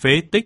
phế tích.